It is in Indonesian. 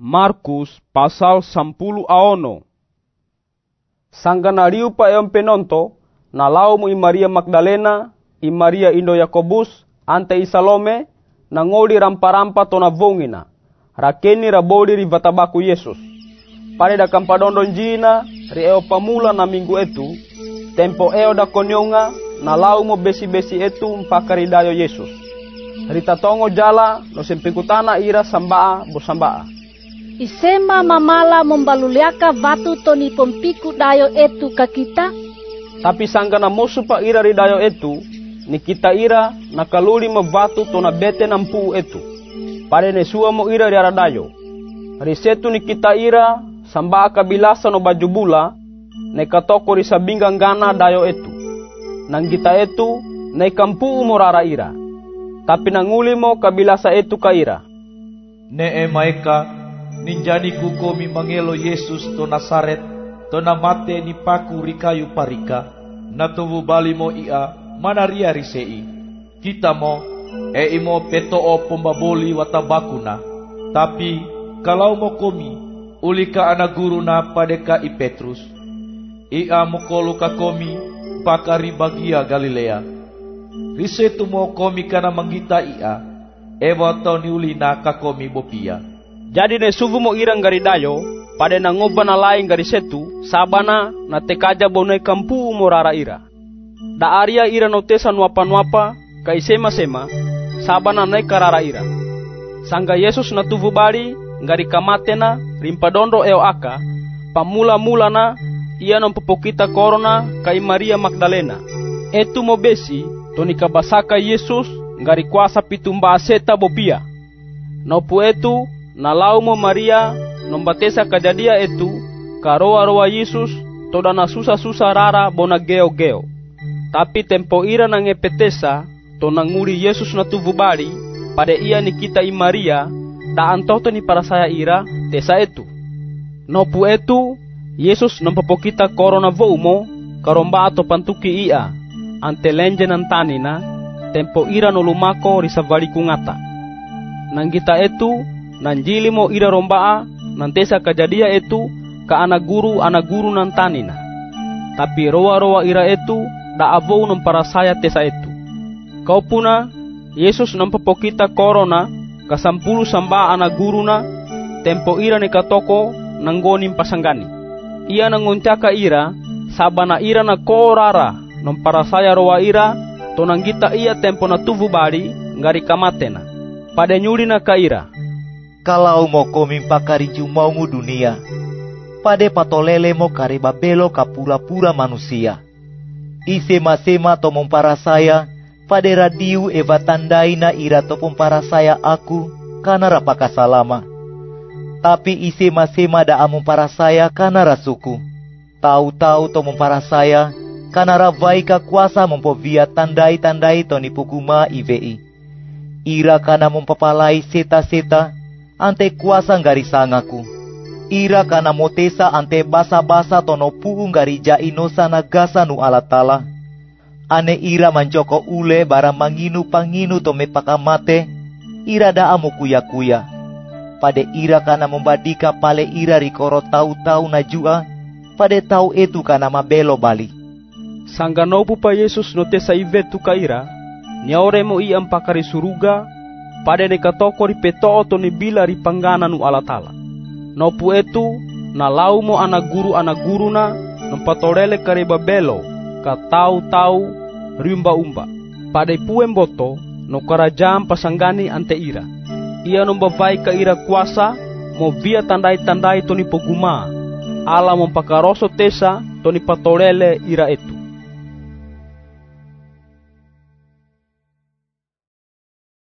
Markus pasal 10 aono. Sangganariu pa eom penonto, nalau i Maria Magdalena, i Maria Indo Yakobus, ante i Salome, nangoli rampa-rampa tona vongina, rakeni rabodi ri vatabaku Yesus. Pare da kampadondon jina, ri eo pamula na minggu etu, tempo eo da konyonga, nalau mo besi-besi etu mpaka ridayo Yesus. Rita tongo jala, no sempikutana ira sambaa bo sambaa. Isema mamala membaluliaka batu toni pompiku dayo etu ka kita? Tapi sangga na mosu pa ira ridayo etu, ni kita ira nakaluli mo batu tona bete na mpu etu. Pare ne sua mo ira riara dayo. Risetu ni kita ira sambaa kabilasa no baju bula, ne katoko risabinga ngana dayo etu. Nang kita etu, ne kampu umorara ira. Tapi nanguli mo kabilasa etu ka ira. Ne e maeka ninjani ku komi mangelo Yesus to Nasaret to na mate ni paku rikayu parika. Na tuvu bali mo ia manaria risei. Kita mo e imo peto o pombaboli watabakuna. Tapi kalau mo komi ulika ana guru na padeka i Petrus. Ia mo kolu ka komi pakari bagia Galilea. Risetu mo komi kana manggita ia. Ewa to ni ulina ka komi bopia Jadi ne suvu mo irang gari dayo, pada na ngoba na lain gari setu, sabana na tekaja bonai kampu morara ira. Da aria ira no tesa nuapa-nuapa, ka isema-sema, sabana na karara ira. Sangga Yesus na tuvu bari, gari kamatena, rimpadondo eo aka, pamula-mula na, ia no popokita korona kai Maria Magdalena. Etu mo besi, toni kabasaka Yesus, gari kuasa pitumba aseta bopia. Nopu etu, na laumo Maria nombatesa kajadia etu karoa-roa Yesus toda na susa-susa rara bona geo-geo. Tapi tempo ira na ngepetesa to nanguri Yesus na tuvu bari pada ia ni kita i Maria da antoto ni para saya ira tesa etu. Nopu etu Yesus nampapokita korona voumo karomba ato pantuki ia ante lenje nan tanina tempo ira no lumako risavali kungata. Nanggita etu nanjili mo ira rombaa nantesa kajadia etu ka anak guru anak guru nantanina. Tapi roa-roa ira etu da avou para saya tesa etu. Kau puna Yesus nampapokita korona kasampulu samba anak guruna tempo ira ni katoko nanggonim pasanggani. Ia nangoncaka ira sabana ira na korara para saya roa ira tonanggita ia tempo na tuvu bari ngari kamatena. Pada nyuli na kaira kalau mo komi pakari jumaumu dunia, pade patolele mo kare babelo kapura-pura manusia. Isema-sema to para saya, pade radiu eva tandai na ira to para saya aku, kana rapaka salama. Tapi isema-sema da amu para saya kana rasuku. Tahu-tahu to para saya, kana ravai ka kuasa mempovia tandai-tandai to ni pukuma IVI. Ira kana mempapalai seta-seta, ante kuasa ngari sangaku. Ira kana motesa ante basa-basa tono puu ngari jainosa nagasa nu alatala. Ane ira manjoko ule bara manginu panginu to mepakamate. Ira da amu kuya-kuya. Pade ira kana membadika pale ira rikoro tau-tau najua. Pade tau etu kana mabelo bali. Sangganopu pa Yesus no ivetu kaira, nyaore mo iam pakari suruga, pada ne katoko ri petoo to ni bila ri panggana nu alatala. Nopu etu na lau mo anak guru anak guru na nampatorele kare babelo ka tau tau rimba umba. Pada puem boto no karajam pasanggani ante ira. Ia nombavai ka ira kuasa mo via tandai-tandai to ni poguma. Ala mompakaroso tesa to ni patorele ira etu.